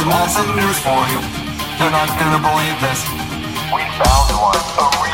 some awesome news for you. You're not gonna believe this. We found one.